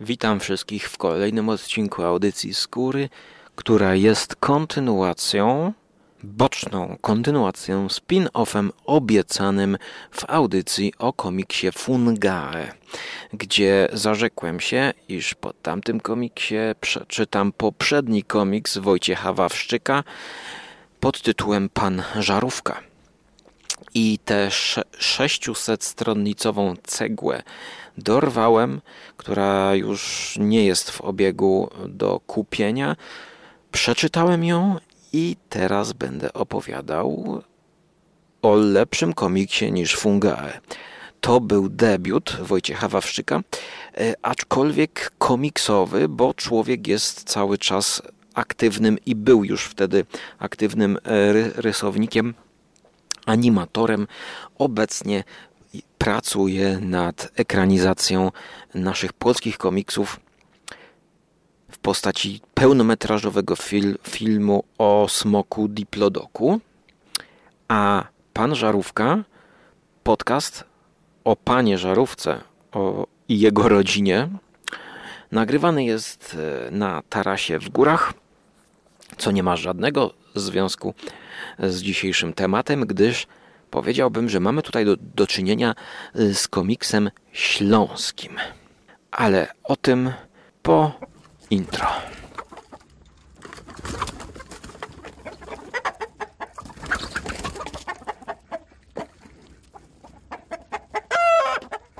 Witam wszystkich w kolejnym odcinku audycji Skóry, która jest kontynuacją, boczną kontynuacją, spin-offem obiecanym w audycji o komiksie Fungae, gdzie zarzekłem się, iż po tamtym komiksie przeczytam poprzedni komiks Wojciecha Wawrzyka pod tytułem Pan Żarówka i tę 600-stronnicową cegłę dorwałem, która już nie jest w obiegu do kupienia. Przeczytałem ją i teraz będę opowiadał o lepszym komiksie niż Fungae. To był debiut Wojciecha Wawrzyka, e, aczkolwiek komiksowy, bo człowiek jest cały czas aktywnym i był już wtedy aktywnym e, rysownikiem, animatorem. Obecnie pracuje nad ekranizacją naszych polskich komiksów w postaci pełnometrażowego fil, filmu o smoku Diplodoku, a Pan Żarówka, podcast o Panie Żarówce o, i jego rodzinie, nagrywany jest e, na tarasie w górach, co nie ma żadnego związku z dzisiejszym tematem, gdyż powiedziałbym, że mamy tutaj do, do czynienia y, z komiksem śląskim. Ale o tym po intro.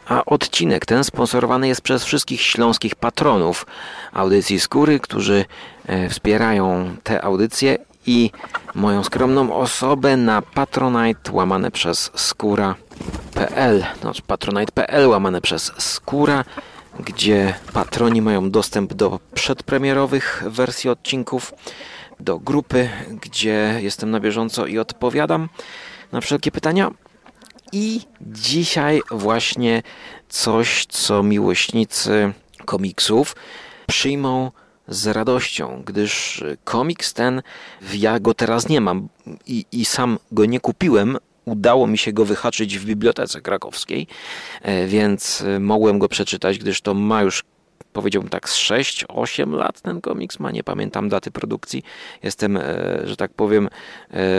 A odcinek ten sponsorowany jest przez wszystkich śląskich patronów audycji Skóry, którzy e, wspierają te audycje i moją skromną osobę na patronite łamane przez skóra.pl no, patronite.pl łamane przez skóra gdzie patroni mają dostęp do przedpremierowych wersji odcinków, do grupy, gdzie jestem na bieżąco i odpowiadam na wszelkie pytania. I dzisiaj właśnie coś, co miłośnicy komiksów przyjmą z radością, gdyż komiks ten, ja go teraz nie mam i, i sam go nie kupiłem. Udało mi się go wyhaczyć w bibliotece krakowskiej, e, więc e, mogłem go przeczytać, gdyż to ma już powiedziałbym tak, z 6-8 lat ten komiks ma, nie pamiętam daty produkcji. Jestem, e, że tak powiem,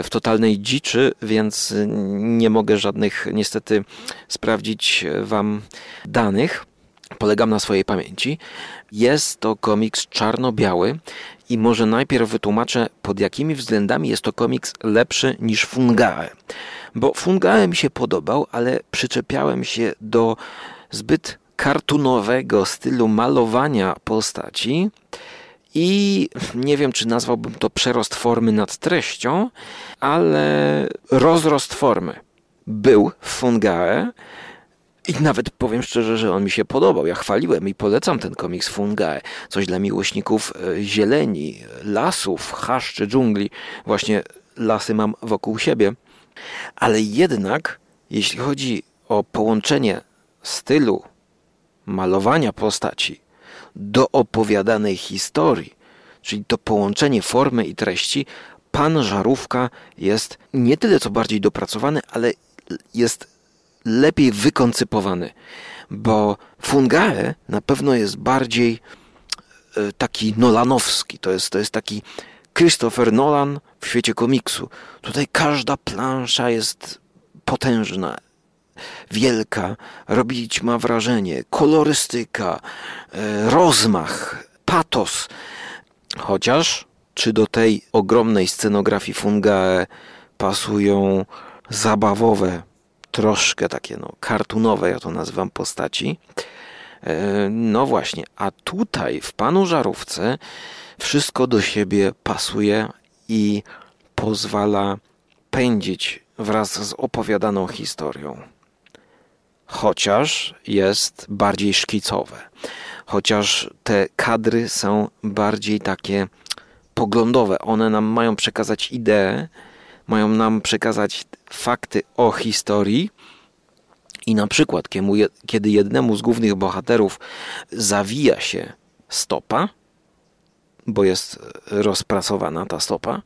w totalnej dziczy, więc nie mogę żadnych niestety sprawdzić Wam danych. Polegam na swojej pamięci. Jest to komiks czarno-biały i może najpierw wytłumaczę, pod jakimi względami jest to komiks lepszy niż Fungae. Bo Fungae mi się podobał, ale przyczepiałem się do zbyt kartunowego stylu malowania postaci i nie wiem, czy nazwałbym to przerost formy nad treścią, ale rozrost formy był w Fungae i nawet powiem szczerze, że on mi się podobał. Ja chwaliłem i polecam ten komiks Fungae. Coś dla miłośników e, zieleni, lasów, chaszczy, dżungli. Właśnie lasy mam wokół siebie. Ale jednak, jeśli chodzi o połączenie stylu malowania postaci do opowiadanej historii, czyli to połączenie formy i treści, pan Żarówka jest nie tyle co bardziej dopracowany, ale jest lepiej wykoncypowany, bo Fungae na pewno jest bardziej e, taki nolanowski. To jest, to jest taki Christopher Nolan w świecie komiksu. Tutaj każda plansza jest potężna, wielka, robić ma wrażenie, kolorystyka, e, rozmach, patos. Chociaż czy do tej ogromnej scenografii Fungae pasują zabawowe troszkę takie no, kartunowe, ja to nazywam postaci. E, no właśnie, a tutaj w Panu Żarówce wszystko do siebie pasuje i pozwala pędzić wraz z opowiadaną historią. Chociaż jest bardziej szkicowe, chociaż te kadry są bardziej takie poglądowe, one nam mają przekazać ideę, mają nam przekazać fakty o historii. I na przykład, kiedy jednemu z głównych bohaterów zawija się stopa, bo jest rozprasowana ta stopa,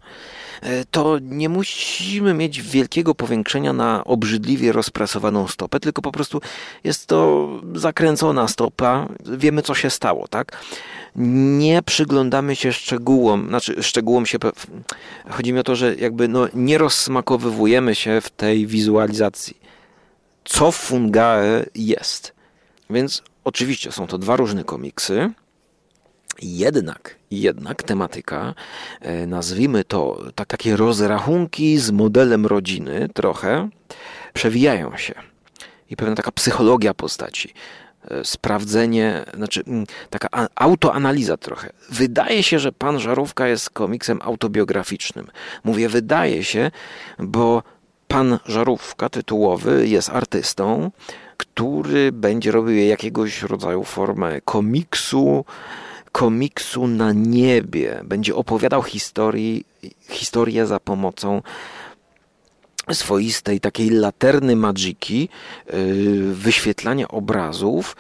e, to nie musimy mieć wielkiego powiększenia na obrzydliwie rozprasowaną stopę, tylko po prostu jest to zakręcona stopa. Wiemy, co się stało, tak? Nie przyglądamy się szczegółom, znaczy szczegółom się. Chodzi mi o to, że jakby no, nie rozsmakowywujemy się w tej wizualizacji. Co Fungae jest. Więc oczywiście są to dwa różne komiksy. Jednak, jednak tematyka, e, nazwijmy to tak, takie rozrachunki z modelem rodziny trochę, przewijają się. I pewna taka psychologia postaci, e, sprawdzenie, znaczy mm, taka autoanaliza trochę. Wydaje się, że Pan Żarówka jest komiksem autobiograficznym. Mówię wydaje się, bo Pan Żarówka tytułowy jest artystą, który będzie robił jakiegoś rodzaju formę komiksu, komiksu na niebie. Będzie opowiadał historii, historię za pomocą swoistej takiej laterny magiki, yy, wyświetlania obrazów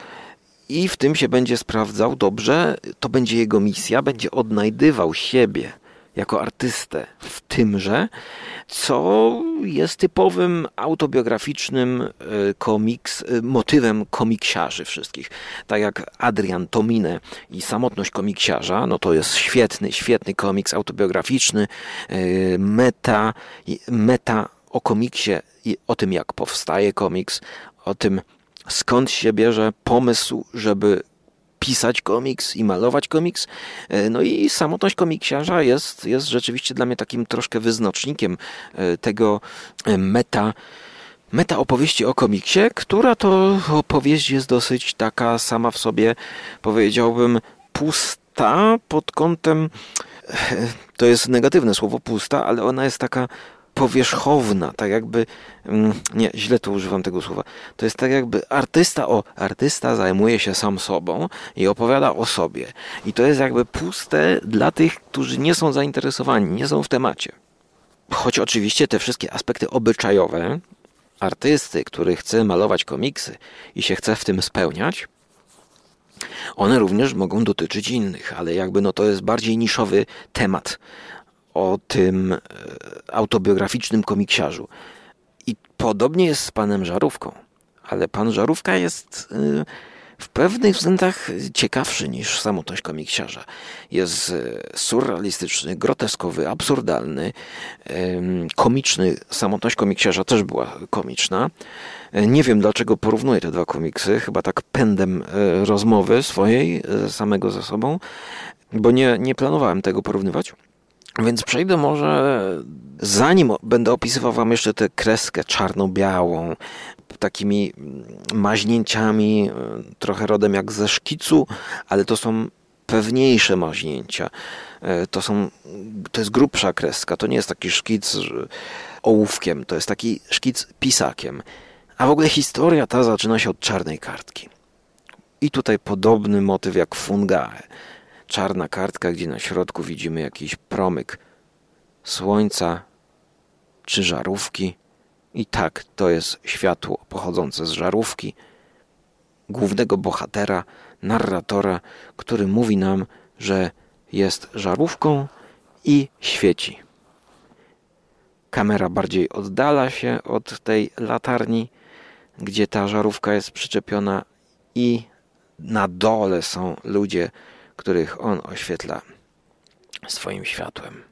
i w tym się będzie sprawdzał dobrze. To będzie jego misja, będzie odnajdywał siebie jako artystę w tymże, co jest typowym autobiograficznym e, komiks, e, motywem komiksiarzy wszystkich. Tak jak Adrian Tomine i Samotność komiksiarza, no to jest świetny, świetny komiks autobiograficzny, e, meta, meta o komiksie i o tym, jak powstaje komiks, o tym, skąd się bierze pomysł, żeby pisać komiks i malować komiks. E, no i samotność komiksiarza jest, jest rzeczywiście dla mnie takim troszkę wyznacznikiem e, tego e, meta meta opowieści o komiksie, która to opowieść jest dosyć taka sama w sobie, powiedziałbym, pusta pod kątem. To jest negatywne słowo pusta, ale ona jest taka powierzchowna, tak jakby, mm, nie, źle tu używam tego słowa, to jest tak jakby artysta, o, artysta zajmuje się sam sobą i opowiada o sobie. I to jest jakby puste dla tych, którzy nie są zainteresowani, nie są w temacie. Choć oczywiście te wszystkie aspekty obyczajowe artysty, który chce malować komiksy i się chce w tym spełniać, one również mogą dotyczyć innych, ale jakby no to jest bardziej niszowy temat o tym e, autobiograficznym komiksiarzu. I podobnie jest z panem Żarówką, ale pan Żarówka jest e, w pewnych względach ciekawszy niż samotność komiksiarza. Jest e, surrealistyczny, groteskowy, absurdalny, komiczny. Samotność komiksiarza też była komiczna. Nie wiem dlaczego porównuję te dwa komiksy, chyba tak pędem rozmowy swojej samego ze sobą, bo nie, nie planowałem tego porównywać. Więc przejdę może, zanim będę opisywał Wam jeszcze tę kreskę czarno-białą, takimi maźnięciami, e, trochę rodem jak ze szkicu, ale to są pewniejsze maźnięcia. E, to, są, to jest grubsza kreska, to nie jest taki szkic ołówkiem, to jest taki szkic pisakiem. A w ogóle historia ta zaczyna się od czarnej kartki. I tutaj podobny motyw jak Fungae czarna kartka, gdzie na środku widzimy jakiś promyk słońca czy żarówki. I tak, to jest światło pochodzące z żarówki, głównego bohatera, narratora, który mówi nam, że jest żarówką i świeci. Kamera bardziej oddala się od tej latarni, gdzie ta żarówka jest przyczepiona, i na dole są ludzie, których on oświetla swoim światłem.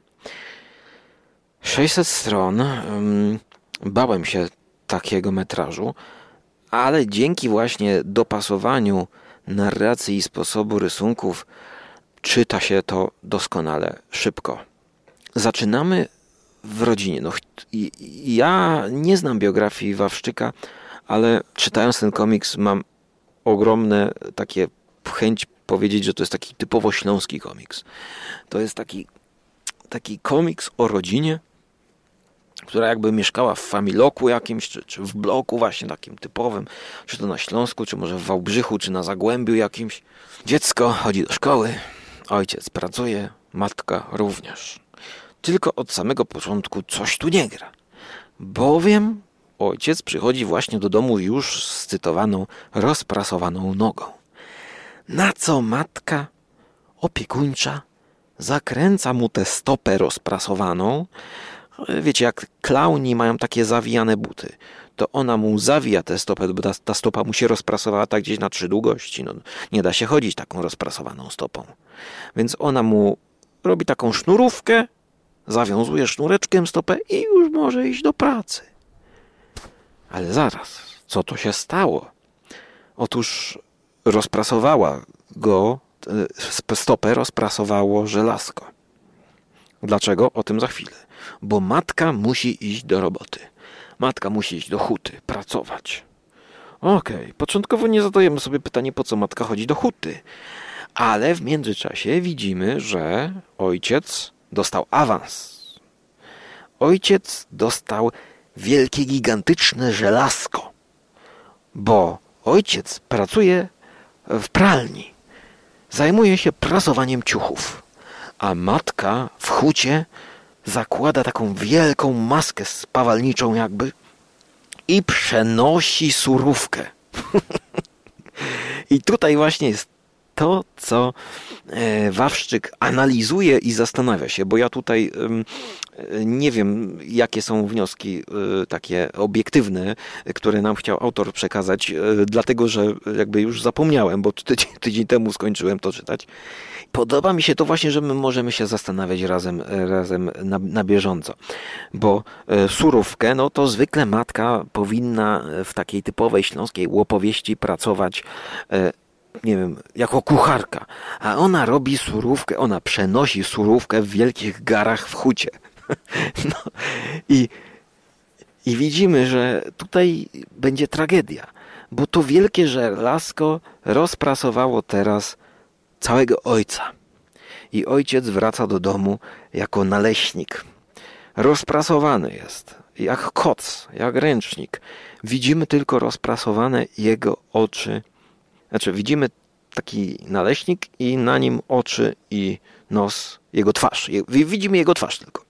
600 stron. Bałem się takiego metrażu, ale dzięki właśnie dopasowaniu narracji i sposobu rysunków czyta się to doskonale szybko. Zaczynamy w rodzinie. No, ja nie znam biografii Wawrzyka, ale czytając ten komiks mam ogromne takie chęć powiedzieć, że to jest taki typowo śląski komiks. To jest taki, taki komiks o rodzinie, która jakby mieszkała w familoku jakimś, czy, czy w bloku właśnie takim typowym, czy to na Śląsku, czy może w Wałbrzychu, czy na Zagłębiu jakimś. Dziecko chodzi do szkoły, ojciec pracuje, matka również. Tylko od samego początku coś tu nie gra. Bowiem ojciec przychodzi właśnie do domu już z cytowaną, rozprasowaną nogą na co matka opiekuńcza zakręca mu tę stopę rozprasowaną. Wiecie, jak klauni mają takie zawijane buty, to ona mu zawija tę stopę, bo ta, ta stopa mu się rozprasowała tak gdzieś na trzy długości. No, nie da się chodzić taką rozprasowaną stopą. Więc ona mu robi taką sznurówkę, zawiązuje sznureczkiem stopę i już może iść do pracy. Ale zaraz, co to się stało? Otóż rozprasowała go, e, stopę rozprasowało żelazko. Dlaczego? O tym za chwilę. Bo matka musi iść do roboty. Matka musi iść do huty, pracować. Okej, okay. początkowo nie zadajemy sobie pytania, po co matka chodzi do huty. Ale w międzyczasie widzimy, że ojciec dostał awans. Ojciec dostał wielkie, gigantyczne żelazko, bo ojciec pracuje w pralni. Zajmuje się prasowaniem ciuchów, a matka w hucie zakłada taką wielką maskę spawalniczą jakby i przenosi surówkę. I tutaj właśnie jest to, co e, Wawrzyk analizuje i zastanawia się, bo ja tutaj nie wiem, jakie są wnioski e, takie obiektywne, które nam chciał autor przekazać, e, dlatego że jakby już zapomniałem, bo tydzień, tydzień temu skończyłem to czytać. Podoba mi się to właśnie, że my możemy się zastanawiać razem, razem na, na bieżąco, bo surówkę, no to zwykle matka powinna w takiej typowej śląskiej łopowieści pracować nie wiem, jako kucharka, a ona robi surówkę, ona przenosi surówkę w wielkich garach w hucie. No, i, I widzimy, że tutaj będzie tragedia, bo to wielkie żelazko rozprasowało teraz całego ojca. I ojciec wraca do domu jako naleśnik. Rozprasowany jest, jak koc, jak ręcznik. Widzimy tylko rozprasowane jego oczy znaczy, widzimy taki naleśnik i na nim oczy i nos, jego twarz. Widzimy jego twarz tylko.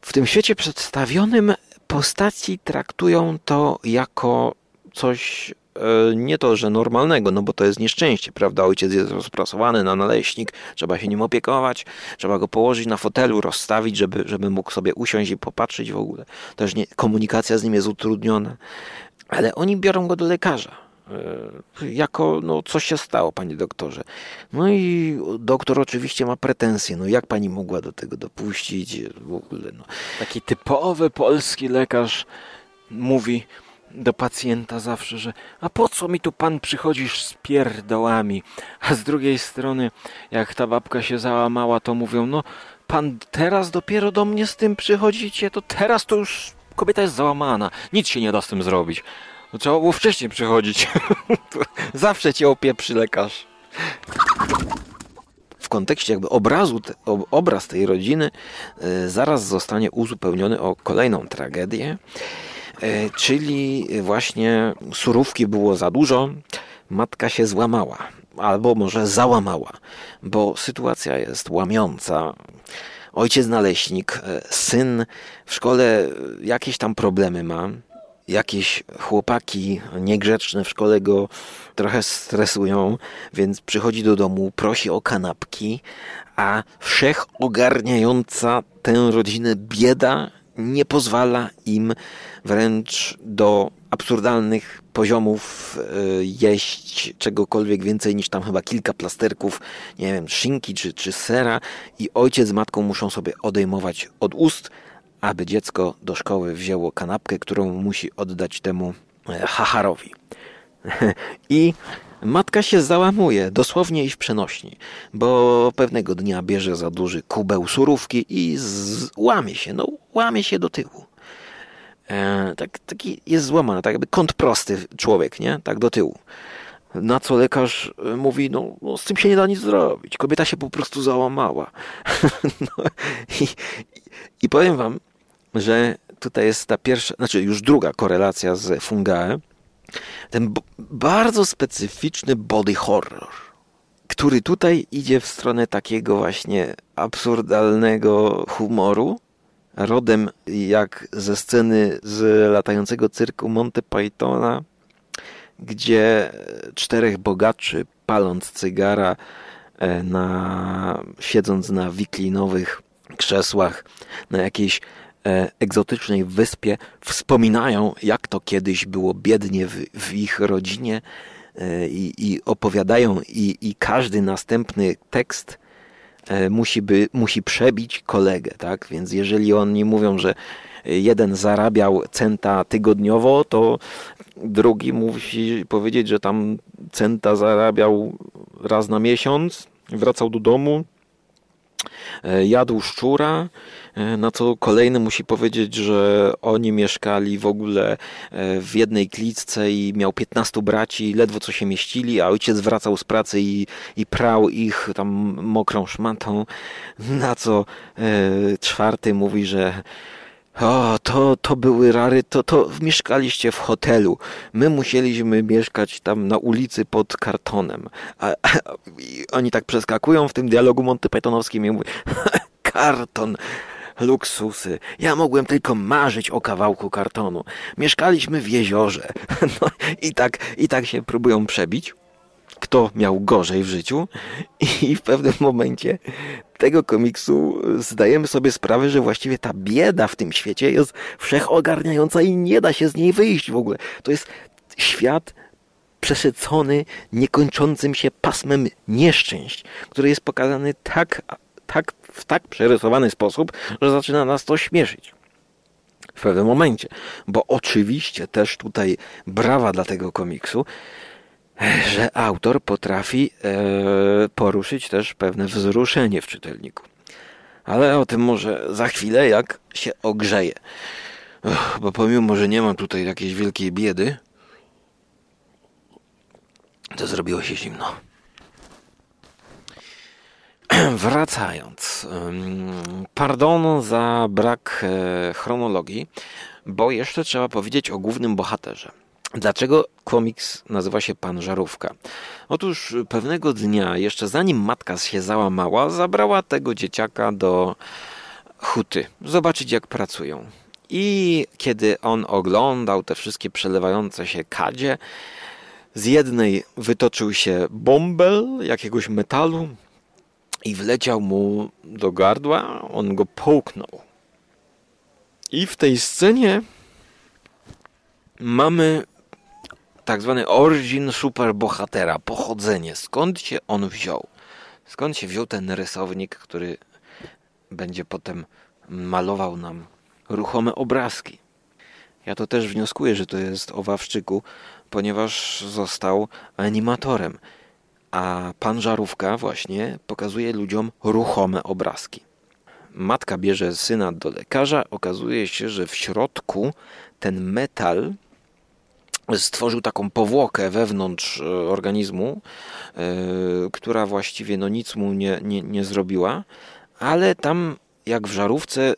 W tym świecie przedstawionym postaci traktują to jako coś e, nie to, że normalnego, no bo to jest nieszczęście, prawda? Ojciec jest rozprasowany na naleśnik, trzeba się nim opiekować, trzeba go położyć na fotelu, rozstawić, żeby, żeby mógł sobie usiąść i popatrzeć w ogóle. Też nie, komunikacja z nim jest utrudniona. Ale oni biorą go do lekarza jako, no, coś się stało, panie doktorze. No i doktor oczywiście ma pretensje, no jak pani mogła do tego dopuścić w ogóle, no. Taki typowy polski lekarz mówi do pacjenta zawsze, że a po co mi tu pan przychodzisz z pierdołami? A z drugiej strony, jak ta babka się załamała, to mówią, no pan teraz dopiero do mnie z tym przychodzicie, to teraz to już kobieta jest załamana, nic się nie da z tym zrobić. No trzeba było wcześniej przychodzić. Zawsze cię opieprzy lekarz. W kontekście jakby obrazu, obraz tej rodziny y, zaraz zostanie uzupełniony o kolejną tragedię, y, czyli właśnie surówki było za dużo, matka się złamała, albo może załamała, bo sytuacja jest łamiąca. Ojciec naleśnik, syn w szkole jakieś tam problemy ma, jakieś chłopaki niegrzeczne w szkole go trochę stresują, więc przychodzi do domu, prosi o kanapki, a wszechogarniająca tę rodzinę bieda nie pozwala im wręcz do absurdalnych poziomów e, jeść czegokolwiek więcej niż tam chyba kilka plasterków, nie wiem, szynki czy, czy sera i ojciec z matką muszą sobie odejmować od ust aby dziecko do szkoły wzięło kanapkę, którą musi oddać temu e, hacharowi. I matka się załamuje, dosłownie i w przenośni, bo pewnego dnia bierze za duży kubeł surówki i łamie się, no łamie się do tyłu. E, tak, taki jest złamany, tak jakby kąt prosty człowiek, nie? Tak do tyłu. Na co lekarz e, mówi, no, no, z tym się nie da nic zrobić. Kobieta się po prostu załamała. no, i, i powiem wam, że tutaj jest ta pierwsza, znaczy już druga korelacja z Fungae. Ten bardzo specyficzny body horror, który tutaj idzie w stronę takiego właśnie absurdalnego humoru, rodem jak ze sceny z latającego cyrku Monty Pythona, gdzie czterech bogaczy paląc cygara e, na, siedząc na wiklinowych krzesłach na jakiejś egzotycznej wyspie, wspominają, jak to kiedyś było biednie w, w ich rodzinie e, i, i opowiadają, i, i każdy następny tekst musi, by, musi przebić kolegę, tak? Więc jeżeli oni mówią, że jeden zarabiał centa tygodniowo, to drugi musi powiedzieć, że tam centa zarabiał raz na miesiąc, wracał do domu, e, jadł szczura, e, na co kolejny musi powiedzieć, że oni mieszkali w ogóle e, w jednej klitce i miał 15 braci, ledwo co się mieścili, a ojciec wracał z pracy i, i prał ich tam mokrą szmatą, na co czwarty mówi, że o, to, to były rary, to, to mieszkaliście w hotelu. My musieliśmy mieszkać tam na ulicy pod kartonem. A, a oni tak przeskakują w tym dialogu Monty Pythonowskim i mówią, karton, luksusy. Ja mogłem tylko marzyć o kawałku kartonu. Mieszkaliśmy w jeziorze. No, i, tak, I tak się próbują przebić kto miał gorzej w życiu i w pewnym momencie tego komiksu zdajemy sobie sprawę, że właściwie ta bieda w tym świecie jest wszechogarniająca i nie da się z niej wyjść w ogóle. To jest świat przesycony niekończącym się pasmem nieszczęść, który jest pokazany tak, tak, w tak przerysowany sposób, że zaczyna nas to śmieszyć w pewnym momencie. Bo oczywiście też tutaj brawa dla tego komiksu, że autor potrafi e, poruszyć też pewne wzruszenie w czytelniku. Ale o tym może za chwilę, jak się ogrzeje. bo pomimo, że nie mam tutaj jakiejś wielkiej biedy, to zrobiło się zimno. Wracając, pardon za brak e, chronologii, bo jeszcze trzeba powiedzieć o głównym bohaterze. Dlaczego komiks nazywa się Pan Żarówka? Otóż pewnego dnia, jeszcze zanim matka się załamała, zabrała tego dzieciaka do huty, zobaczyć jak pracują. I kiedy on oglądał te wszystkie przelewające się kadzie, z jednej wytoczył się bąbel jakiegoś metalu i wleciał mu do gardła, on go połknął. I w tej scenie mamy tak zwany origin superbohatera, pochodzenie, skąd się on wziął. Skąd się wziął ten rysownik, który będzie potem malował nam ruchome obrazki. Ja to też wnioskuję, że to jest o Wawszczyku, ponieważ został animatorem. A pan Żarówka właśnie pokazuje ludziom ruchome obrazki. Matka bierze syna do lekarza, okazuje się, że w środku ten metal stworzył taką powłokę wewnątrz e, organizmu, e, która właściwie no nic mu nie, nie, nie zrobiła, ale tam jak w żarówce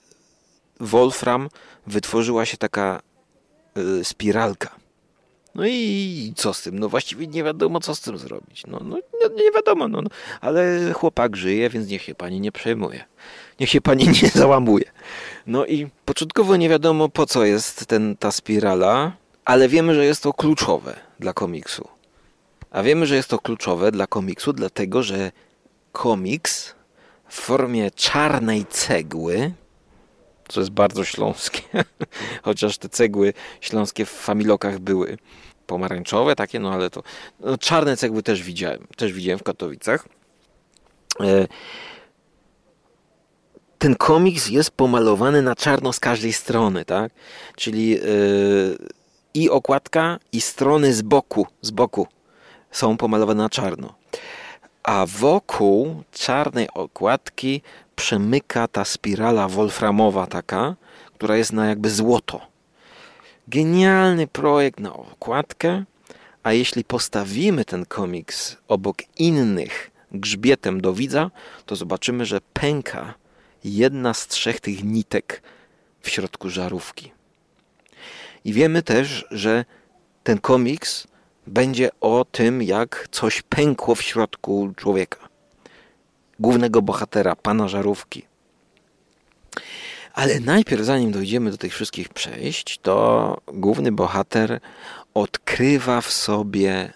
Wolfram wytworzyła się taka e, spiralka. No i co z tym? No właściwie nie wiadomo, co z tym zrobić. No, no nie wiadomo, no, no, ale chłopak żyje, więc niech się pani nie przejmuje. Niech się pani nie załamuje. No i początkowo nie wiadomo, po co jest ten, ta spirala, ale wiemy, że jest to kluczowe dla komiksu. A wiemy, że jest to kluczowe dla komiksu, dlatego że komiks w formie czarnej cegły, co jest bardzo śląskie, chociaż te cegły śląskie w familokach były pomarańczowe takie, no ale to no, czarne cegły też widziałem, też widziałem w Katowicach. E, ten komiks jest pomalowany na czarno z każdej strony, tak? Czyli yy, i okładka, i strony z boku, z boku są pomalowane na czarno. A wokół czarnej okładki przemyka ta spirala wolframowa taka, która jest na jakby złoto. Genialny projekt na okładkę, a jeśli postawimy ten komiks obok innych grzbietem do widza, to zobaczymy, że pęka jedna z trzech tych nitek w środku żarówki. I wiemy też, że ten komiks będzie o tym, jak coś pękło w środku człowieka. Głównego bohatera, pana żarówki. Ale najpierw, zanim dojdziemy do tych wszystkich przejść, to główny bohater odkrywa w sobie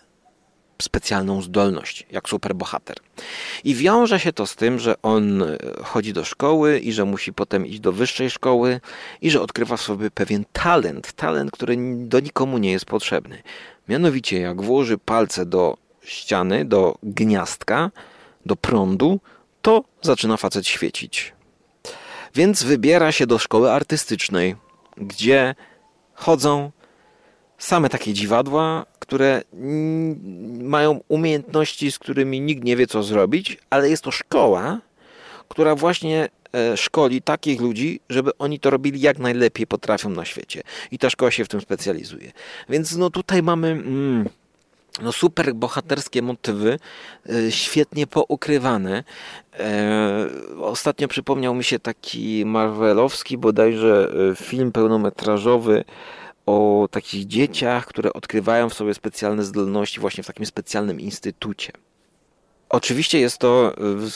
specjalną zdolność, jak superbohater. I wiąże się to z tym, że on e, chodzi do szkoły i że musi potem iść do wyższej szkoły i że odkrywa w sobie pewien talent, talent, który do nikomu nie jest potrzebny. Mianowicie, jak włoży palce do ściany, do gniazdka, do prądu, to zaczyna facet świecić. Więc wybiera się do szkoły artystycznej, gdzie chodzą same takie dziwadła, które mają umiejętności, z którymi nikt nie wie, co zrobić, ale jest to szkoła, która właśnie e, szkoli takich ludzi, żeby oni to robili jak najlepiej potrafią na świecie. I ta szkoła się w tym specjalizuje. Więc no tutaj mamy. Mm, no super bohaterskie motywy, e, świetnie poukrywane. E, ostatnio przypomniał mi się taki marvelowski bodajże film pełnometrażowy o takich dzieciach, które odkrywają w sobie specjalne zdolności właśnie w takim specjalnym instytucie. Oczywiście jest to w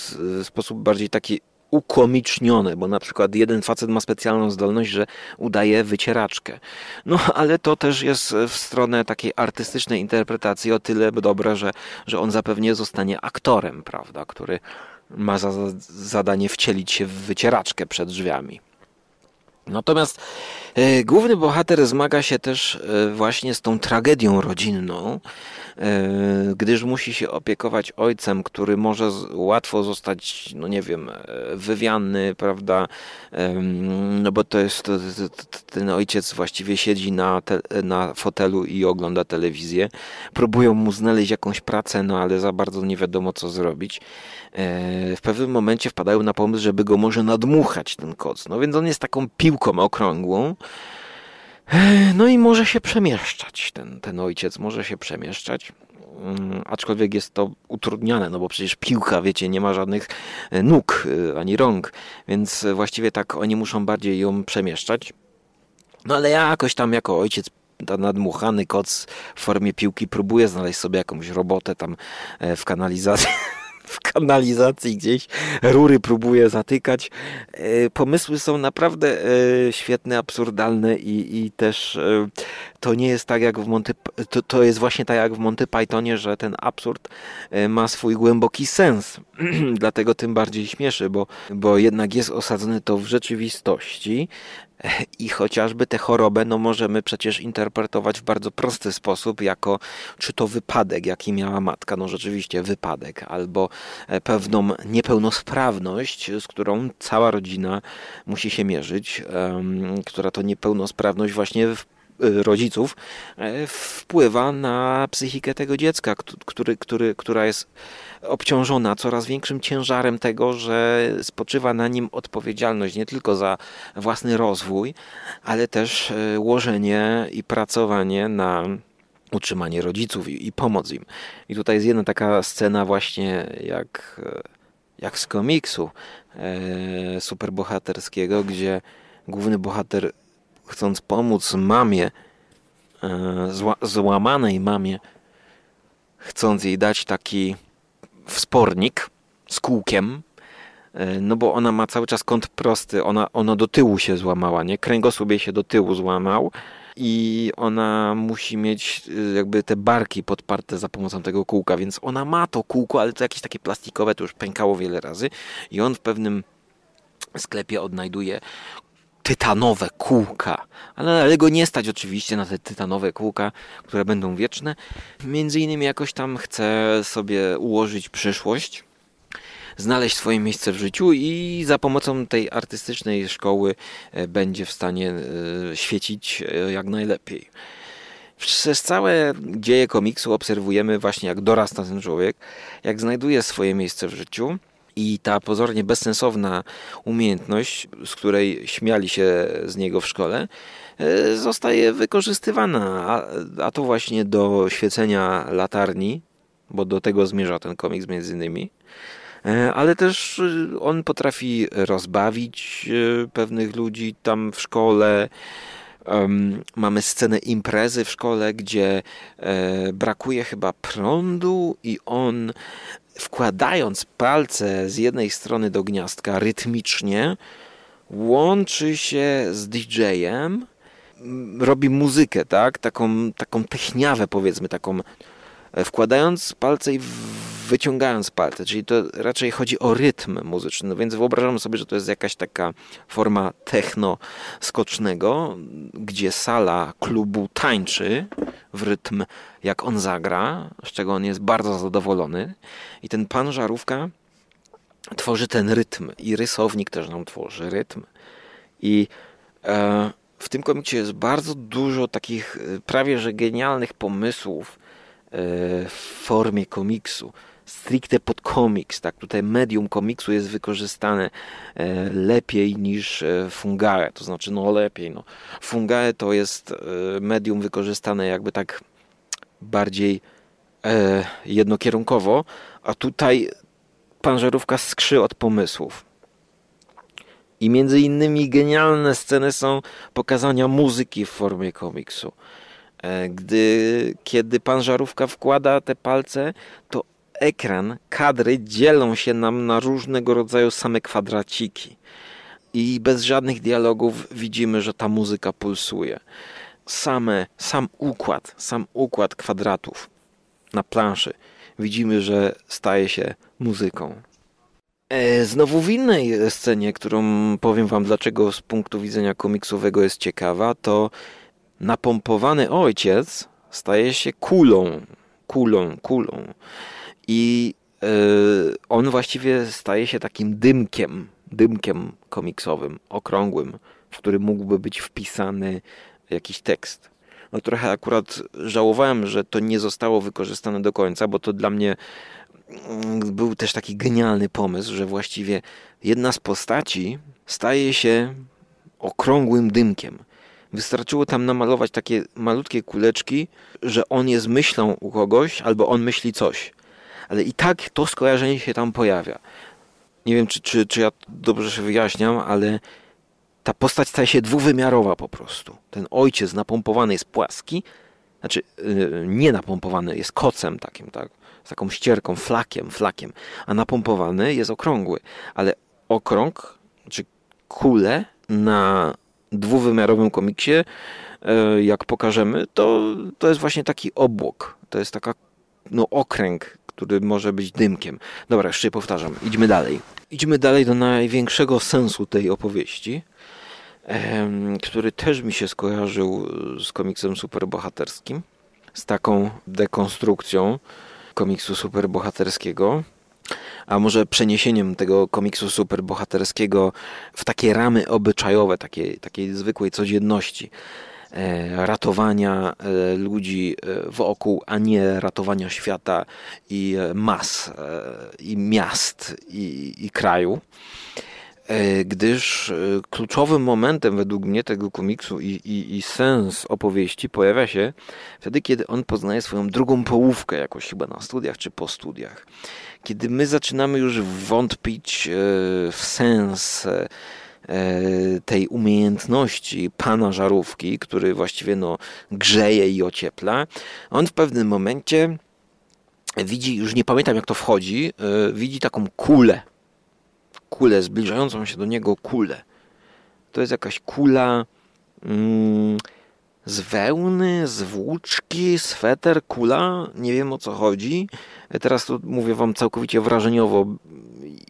sposób bardziej taki ukomicznione, bo na przykład jeden facet ma specjalną zdolność, że udaje wycieraczkę. No ale to też jest w stronę takiej artystycznej interpretacji o tyle dobre, że, że on zapewnie zostanie aktorem, prawda, który ma za zadanie wcielić się w wycieraczkę przed drzwiami. Natomiast e, główny bohater zmaga się też e, właśnie z tą tragedią rodzinną, e, gdyż musi się opiekować ojcem, który może łatwo zostać, no nie wiem, wywiany, prawda? No bo to jest, ten ojciec właściwie siedzi na, te, na fotelu i ogląda telewizję. Próbują mu znaleźć jakąś pracę, no ale za bardzo nie wiadomo co zrobić. W pewnym momencie wpadają na pomysł, żeby go może nadmuchać ten koc. No więc on jest taką piłką okrągłą. No i może się przemieszczać. Ten, ten ojciec może się przemieszczać. Mm, aczkolwiek jest to utrudniane, no bo przecież piłka, wiecie, nie ma żadnych e, nóg e, ani rąk, więc właściwie tak oni muszą bardziej ją przemieszczać. No ale ja jakoś tam jako ojciec nadmuchany koc w formie piłki próbuję znaleźć sobie jakąś robotę tam e, w kanalizacji w kanalizacji gdzieś, rury próbuje zatykać. E, pomysły są naprawdę e, świetne, absurdalne i, i też e, to nie jest tak jak w Monty, to, to jest właśnie tak jak w Monty Pythonie, że ten absurd ma swój głęboki sens. Dlatego tym bardziej śmieszy, bo, bo jednak jest osadzony to w rzeczywistości, i chociażby tę chorobę no możemy przecież interpretować w bardzo prosty sposób, jako czy to wypadek, jaki miała matka, no rzeczywiście wypadek, albo e, pewną niepełnosprawność, z którą cała rodzina musi się mierzyć, która to niepełnosprawność właśnie w rodziców e, wpływa na psychikę tego dziecka, który, który, która jest obciążona coraz większym ciężarem tego, że spoczywa na nim odpowiedzialność nie tylko za własny rozwój, ale też e, łożenie i pracowanie na utrzymanie rodziców i, i pomoc im. I tutaj jest jedna taka scena właśnie jak, e, jak z komiksu e, superbohaterskiego, gdzie główny bohater chcąc pomóc mamie, e, zła, złamanej mamie, chcąc jej dać taki wspornik z kółkiem, e, no bo ona ma cały czas kąt prosty, ona, ona do tyłu się złamała, nie? Kręgosłup jej się do tyłu złamał i ona musi mieć e, jakby te barki podparte za pomocą tego kółka, więc ona ma to kółko, ale to jakieś takie plastikowe, to już pękało wiele razy i on w pewnym sklepie odnajduje tytanowe kółka. Ale, ale go nie stać oczywiście na te tytanowe kółka, które będą wieczne. Między innymi jakoś tam chce sobie ułożyć przyszłość, znaleźć swoje miejsce w życiu i za pomocą tej artystycznej szkoły e, będzie w stanie e, świecić e, jak najlepiej. Przez całe dzieje komiksu obserwujemy właśnie jak dorasta ten człowiek, jak znajduje swoje miejsce w życiu i ta pozornie bezsensowna umiejętność, z której śmiali się z niego w szkole, e, zostaje wykorzystywana, a, a to właśnie do świecenia latarni, bo do tego zmierza ten komiks między innymi e, ale też e, on potrafi rozbawić pewnych ludzi tam w szkole. mamy scenę imprezy w szkole, gdzie brakuje chyba prądu i on wkładając palce z jednej strony do gniazdka rytmicznie, łączy się z DJ-em, robi muzykę, tak? Taką, taką techniawę, powiedzmy, taką wkładając palce i wyciągając palce, czyli to raczej chodzi o rytm muzyczny, no więc wyobrażam sobie, że to jest jakaś taka forma techno skocznego, gdzie sala klubu tańczy w rytm jak on zagra, z czego on jest bardzo zadowolony. I ten pan żarówka tworzy ten rytm i rysownik też nam tworzy rytm. I e, w tym komiksie jest bardzo dużo takich e, prawie że genialnych pomysłów e, w formie komiksu. Stricte pod komiks, tak? Tutaj medium komiksu jest wykorzystane e, lepiej niż Fungae, to znaczy no lepiej, no. Fungae to jest medium wykorzystane jakby tak bardziej jednokierunkowo, a tutaj pan Żarówka skrzy od pomysłów. I między innymi genialne sceny są pokazania muzyki w formie komiksu. E, gdy, kiedy pan Żarówka wkłada te palce, to ekran, kadry dzielą się nam na różnego rodzaju same kwadraciki. I bez żadnych dialogów widzimy, że ta muzyka pulsuje. Same, sam układ, sam układ kwadratów na planszy widzimy, że staje się muzyką. E, znowu w innej scenie, którą powiem wam dlaczego z punktu widzenia komiksowego jest ciekawa, to napompowany ojciec staje się kulą, kulą, kulą. I yy, on właściwie staje się takim dymkiem, dymkiem komiksowym, okrągłym, w którym mógłby być wpisany jakiś tekst. No trochę akurat żałowałem, że to nie zostało wykorzystane do końca, bo to dla mnie Mm, był też taki genialny pomysł, że właściwie jedna z postaci staje się okrągłym dymkiem. Wystarczyło tam namalować takie malutkie kuleczki, że on jest myślą u kogoś, albo on myśli coś. Ale i tak to skojarzenie się tam pojawia. Nie wiem, czy, czy, czy ja dobrze się wyjaśniam, ale ta postać staje się dwuwymiarowa po prostu. Ten ojciec napompowany jest płaski, znaczy yy, nie napompowany, jest kocem takim, tak? z taką ścierką, flakiem, flakiem, a napompowany jest okrągły. Ale okrąg, czy kule na dwuwymiarowym komiksie, e, jak pokażemy, to, to jest właśnie taki obłok. To jest taka no, okręg, który może być dymkiem. Dobra, jeszcze powtarzam. Idźmy dalej. Idźmy dalej do największego sensu tej opowieści, który też mi się skojarzył z komiksem superbohaterskim, z taką dekonstrukcją komiksu superbohaterskiego, a może przeniesieniem tego komiksu superbohaterskiego w takie ramy obyczajowe, takiej, takiej zwykłej codzienności e, ratowania e, ludzi e, wokół, a nie ratowania świata i mas, i miast, i, i kraju. E, gdyż e, kluczowym momentem według mnie tego komiksu i, i, i, sens opowieści pojawia się wtedy, kiedy on poznaje swoją drugą połówkę, jakoś chyba na studiach czy po studiach. Kiedy my zaczynamy już wątpić e, w sens tej umiejętności pana żarówki, który właściwie no, grzeje i ociepla, on w pewnym momencie widzi, już nie pamiętam jak to wchodzi, widzi taką kulę kulę, zbliżającą się do niego kulę. To jest jakaś kula mm, z wełny, z włóczki, sweter, kula, nie wiem o co chodzi. Teraz to mówię wam całkowicie wrażeniowo,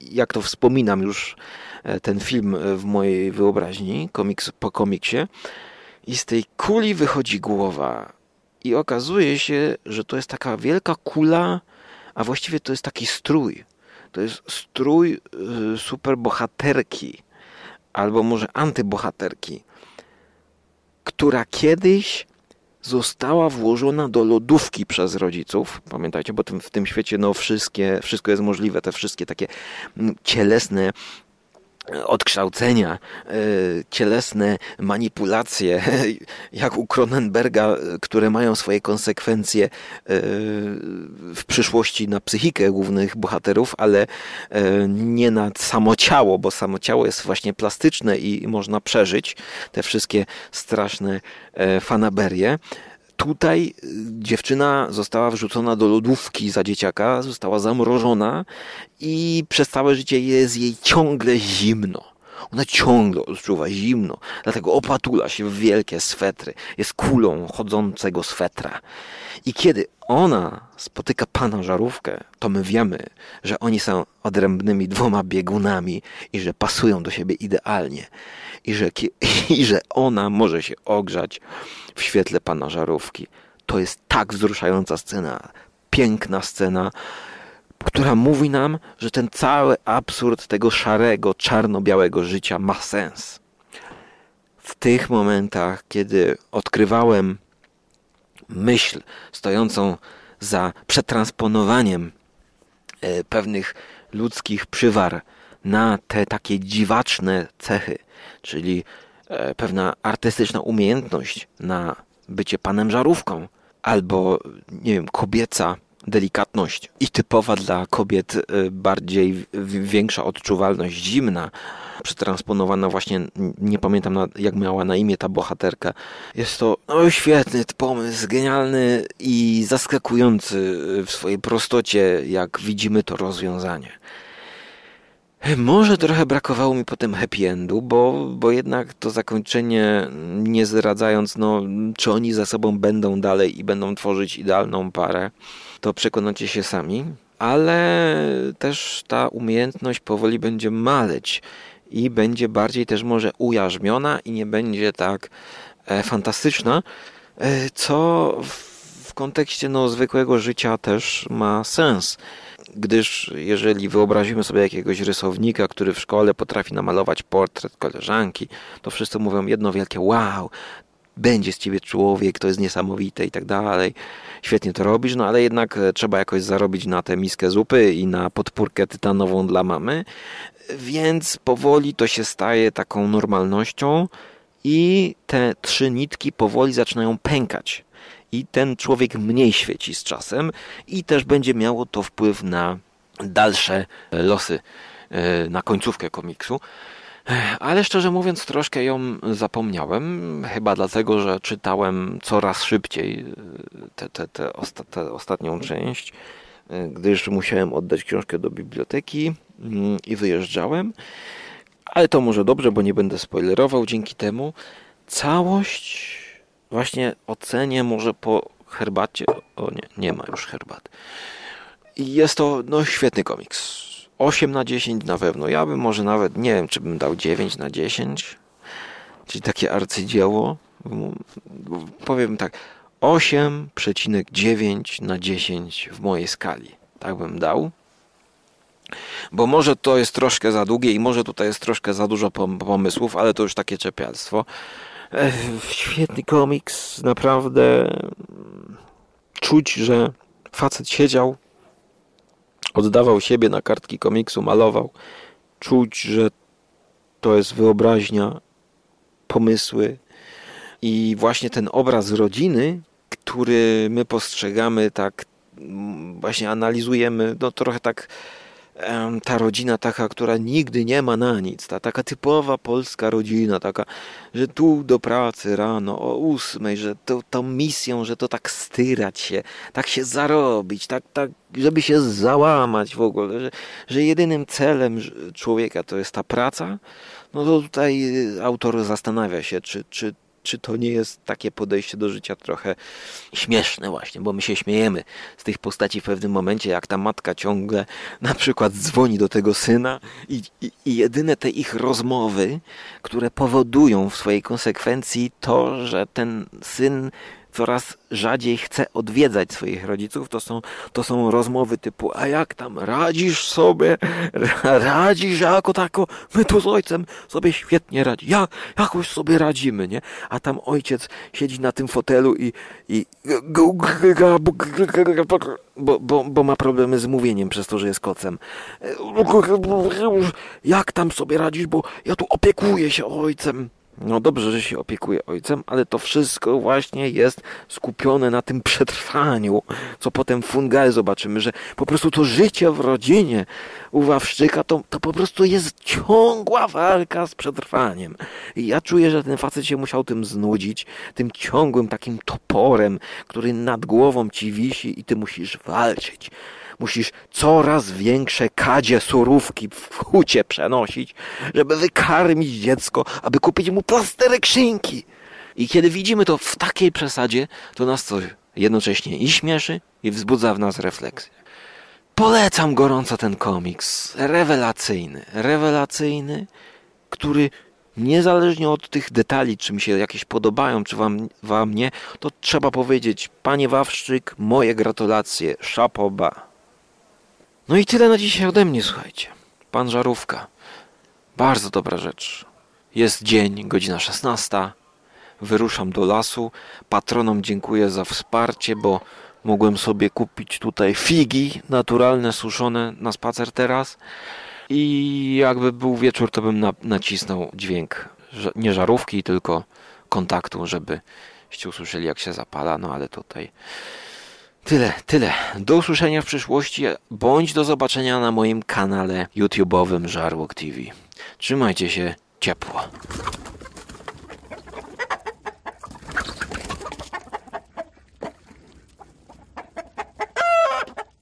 jak to wspominam już e, ten film w mojej wyobraźni, komiks po komiksie. I z tej kuli wychodzi głowa. I okazuje się, że to jest taka wielka kula, a właściwie to jest taki strój to jest strój y, superbohaterki, albo może antybohaterki, która kiedyś została włożona do lodówki przez rodziców. Pamiętajcie, bo w tym świecie no, wszystkie, wszystko jest możliwe. Te wszystkie takie mm, cielesne odkształcenia, e, cielesne manipulacje, jak u Cronenberga, które mają swoje konsekwencje e, w przyszłości na psychikę głównych bohaterów, ale e, nie na samo ciało, bo samo ciało jest właśnie plastyczne i można przeżyć te wszystkie straszne fanaberie. Tutaj y, dziewczyna została wrzucona do lodówki za dzieciaka, została zamrożona i przez całe życie jest jej ciągle zimno. Ona ciągle odczuwa zimno, dlatego opatula się w wielkie swetry. Jest kulą chodzącego swetra. I kiedy ona spotyka pana żarówkę, to my wiemy, że oni są odrębnymi dwoma biegunami i że pasują do siebie idealnie. I że, i że ona może się ogrzać w świetle pana żarówki. To jest tak wzruszająca scena, piękna scena, która mówi nam, że ten cały absurd tego szarego, czarno-białego życia ma sens. W tych momentach, kiedy odkrywałem myśl stojącą za przetransponowaniem e, pewnych ludzkich przywar na te takie dziwaczne cechy, czyli e, pewna artystyczna umiejętność na bycie panem żarówką, albo nie wiem, kobieca delikatność i typowa dla kobiet y, bardziej większa odczuwalność zimna, przetransponowana właśnie, nie pamiętam jak miała na imię ta bohaterka. Jest to no, świetny pomysł, genialny i zaskakujący w swojej prostocie, jak widzimy to rozwiązanie. Może trochę brakowało mi potem happy endu, bo, bo jednak to zakończenie, nie zdradzając, no, czy oni ze sobą będą dalej i będą tworzyć idealną parę, to przekonacie się sami, ale też ta umiejętność powoli będzie maleć i będzie bardziej też może ujarzmiona i nie będzie tak e, fantastyczna, e, co w kontekście no, zwykłego życia też ma sens gdyż jeżeli wyobrazimy sobie jakiegoś rysownika, który w szkole potrafi namalować portret koleżanki, to wszyscy mówią jedno wielkie wow, będzie z ciebie człowiek, to jest niesamowite i tak dalej. Świetnie to robisz, no ale jednak e, trzeba jakoś zarobić na tę miskę zupy i na podpórkę tytanową dla mamy, więc powoli to się staje taką normalnością i te trzy nitki powoli zaczynają pękać i ten człowiek mniej świeci z czasem i też będzie miało to wpływ na dalsze losy, e, na końcówkę komiksu. Ale szczerze mówiąc, troszkę ją zapomniałem, chyba dlatego, że czytałem coraz szybciej tę te, te, osta, te ostatnią część, e, gdyż musiałem oddać książkę do biblioteki mm, i wyjeżdżałem. Ale to może dobrze, bo nie będę spoilerował dzięki temu. Całość właśnie ocenię może po herbacie. O nie, nie ma już herbat. I jest to no, świetny komiks. 8 na 10 na pewno. Ja bym może nawet, nie wiem, czy bym dał 9 na 10. Czyli takie arcydzieło. Powiem tak, 8,9 na 10 w mojej skali. Tak bym dał. Bo może to jest troszkę za długie i może tutaj jest troszkę za dużo pomysłów, ale to już takie czepialstwo. Świetny komiks, naprawdę czuć, że facet siedział, oddawał siebie na kartki komiksu, malował. Czuć, że to jest wyobraźnia, pomysły i właśnie ten obraz rodziny, który my postrzegamy tak, właśnie analizujemy, no trochę tak ta rodzina taka, która nigdy nie ma na nic, ta taka typowa polska rodzina, taka, że tu do pracy rano o ósmej, że to, tą misją, że to tak styrać się, tak się zarobić, tak, tak żeby się załamać w ogóle, że, że jedynym celem człowieka to jest ta praca, no to tutaj autor zastanawia się, czy, czy czy to nie jest takie podejście do życia trochę śmieszne właśnie, bo my się śmiejemy z tych postaci w pewnym momencie, jak ta matka ciągle na przykład dzwoni do tego syna i, i, i jedyne te ich rozmowy, które powodują w swojej konsekwencji to, że ten syn coraz rzadziej chce odwiedzać swoich rodziców, to są, to są rozmowy typu, a jak tam, radzisz sobie, radzisz jako tako, my tu z ojcem sobie świetnie radzi, ja, jakoś sobie radzimy, nie? A tam ojciec siedzi na tym fotelu i, i bo, bo, bo ma problemy z mówieniem przez to, że jest kocem. Jak tam sobie radzisz, bo ja tu opiekuję się ojcem. No dobrze, że się opiekuje ojcem, ale to wszystko właśnie jest skupione na tym przetrwaniu, co potem w Fungal zobaczymy, że po prostu to życie w rodzinie u Wawrzyka to, to po prostu jest ciągła walka z przetrwaniem. I ja czuję, że ten facet się musiał tym znudzić, tym ciągłym takim toporem, który nad głową ci wisi i ty musisz walczyć musisz coraz większe kadzie surówki w hucie przenosić, żeby wykarmić dziecko, aby kupić mu plasterek szynki. I kiedy widzimy to w takiej przesadzie, to nas to jednocześnie i śmieszy, i wzbudza w nas refleksję. Polecam gorąco ten komiks. Rewelacyjny. Rewelacyjny, który niezależnie od tych detali, czy mi się jakieś podobają, czy wam, wam nie, to trzeba powiedzieć, panie Wawrzyk, moje gratulacje, szapoba. No i tyle na dzisiaj ode mnie, słuchajcie. Pan Żarówka. Bardzo dobra rzecz. Jest dzień, godzina 16. Wyruszam do lasu. Patronom dziękuję za wsparcie, bo mogłem sobie kupić tutaj figi naturalne, suszone na spacer teraz. I jakby był wieczór, to bym na, nacisnął dźwięk nie żarówki, tylko kontaktu, żebyście usłyszeli, jak się zapala. No ale tutaj tyle, tyle. Do usłyszenia w przyszłości, bądź do zobaczenia na moim kanale YouTube'owym Żarłok TV. Trzymajcie się ciepło.